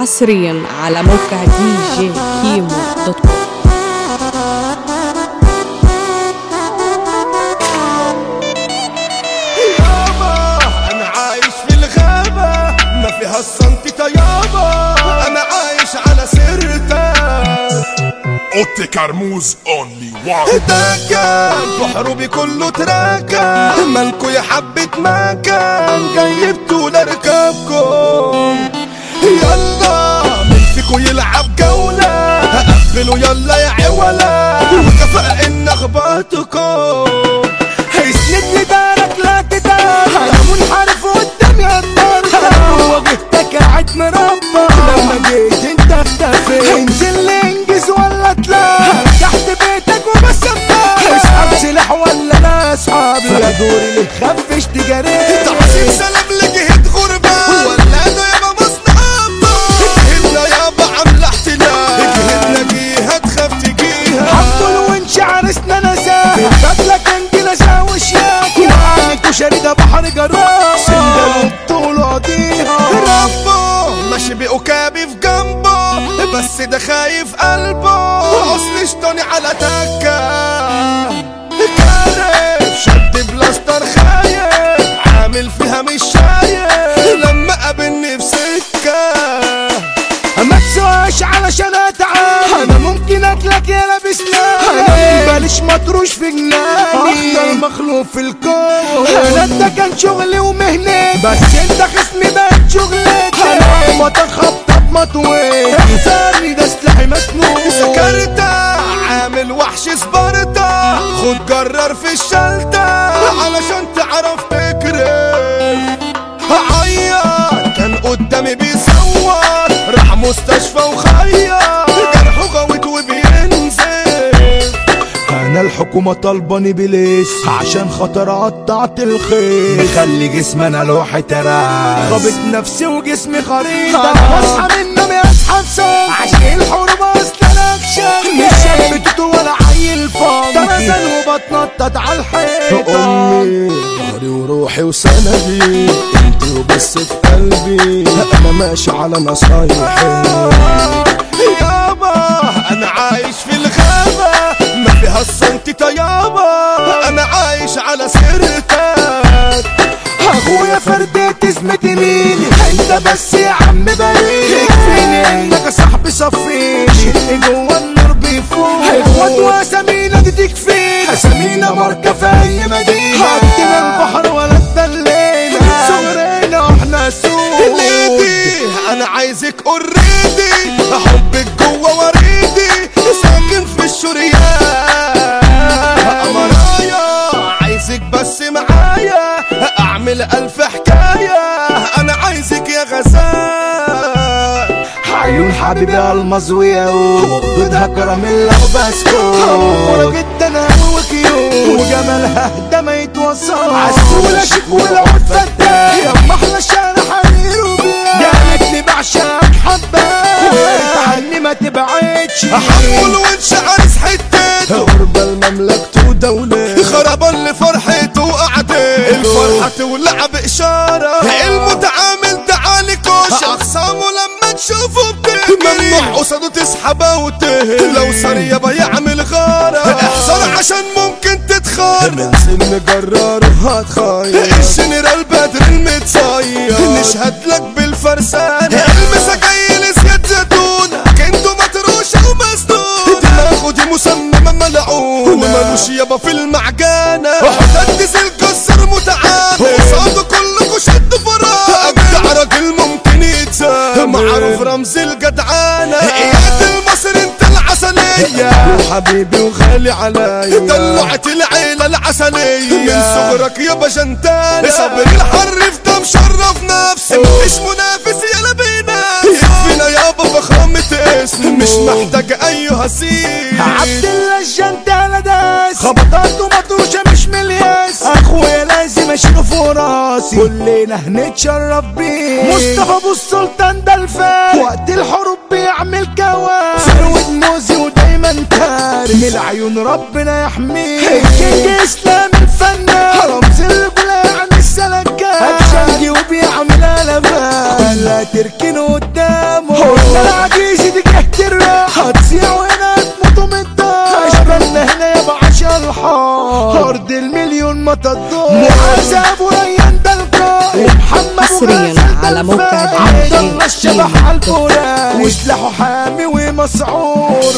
حصريا على موقع دي جي كيمو دوت كوم يابا أنا عايش في الغابة ما فيها السنتي يابا أنا عايش على سرتك. اوتي كرموز اونلي وان دكان في حروبي كله تراكا. مالكو يا حبة مكان جايبتوا لاركبكم يلا مين فيكو يلعب جولة. قفلوا يلا يا عولا وكفى إن اخبطكم هيسندني دارك لا تدار. أنا منحرف قدامي النار واجهتك قاعد مربى لما جيت أنت اختفيت. انزل لي انجز ولا تلا تحت بيتك وبس اسحب سلاح ولا أنا اصحاب لا دوري اللي خفش تجاري. تعصيب سلام لجهة ده بحر جراح سندل طول قضيها ربه ماشي بأكابي في جنبه. بس ده خايف قلبه. اصل شطاني على تكة. كارف. شد بلاستر خايف. عامل فيها مش شايف. لما قابلني في سكة. ما تسواش علشان أتعب. أنا ممكن اكلك يا لابس أنا بلاش مطروش في اخطر مخلوق في الكون. أنا ده كان شغلي ومهنتي بس انت خصمي بقت شغلتي أنا ما تخبطك مطوي احساني ده سلاحي مسنون سكرتة عامل وحش سبارتا خد جرر في الشلتة. علشان تعرف تكرف عيط كان قدامي بيصور. راح مستشفى وخير. الحكومة طالباني بليس عشان خاطر قطعت الخيط مخلي جسمنا لوحة راس خابط نفسي وجسمي خريطة. أنا بصحى من نومي اسحب صوت عشان الحروب أصلا اكشن مش شاب توتو ولا عيل funky تنزل وبتنطط على الحيطة. امي ظهري وروحي وسندي انت وبس في قلبي. أنا ماشي على نصايحي. يابا أنا عايش في الغابة. ما فيها أنا عايش على سرتك. اخويا فرديت اسمتي مين أنت بس يا عم بريء. يكفيني إنك صاحبي صفيني. جوا النور بيفوق. اخوات واسامينا دي تكفينا اسامينا ماركة في أي مدينة. عدنا البحر ولا اتدلينا من صغرنا وإحنا ليدي أنا عايزك اوريدي احبك جوا وريدي. ساكن في الشريان. اعمل ألف حكاية. أنا عايزك يا غزال. عيون حبيبي المزوية وبدها كراميلا وبسكوت. جدا وكيوت. وجمالها ده ما يتوصل. عسولة شيك والعود فتاة يا أحلى شارع حرير وبلاد قالتني بعشقك حبات وانت عني ما تبعدش. حمول وانش الفرحة تولع بإشارة المتعامل تعالي كوش أخصامه لما تشوفه بتهجري ممنوع قصاده تسحبه وتهري لو صار يابا يعمل غارة. احذر عشان ممكن تتخار. من سن جرار هتخير. الجنرال بدر المتصير نشهد لك بالفرسانة المسا جاي لزياد زيتون. كنتو متروشة ومسنون دماغه دي مسممة ملعونة. ومالوش يابا في المعجانة رمز الجدعانة اياد المصر انت العسلية. وحبيبي وغالي عليا. دلوعت العيلة العسلية. من صغرك يابا جنتانة صبر الحرف ده مشرف نفسي. مش منافس يلا بينا. يكفينا يابا فخامة اسم مش محتاج اي هسيل عبد الله الجنتانة داس. خبطات ومطروشة راسي. كلنا هنتشرف بيه. مصطفى أبو السلطان ده الفارق وقت الحروب بيعمل كوارث. ثروة موزي ودايما تارك من العيون ربنا يحميه. الكينج اسلام الفنان رمز الرجولة عن السلكات اكشن وبيعمل قلبان لا تركنه على موقع عبد الله الشبح الفراق وسلاحه حامي ومسعور.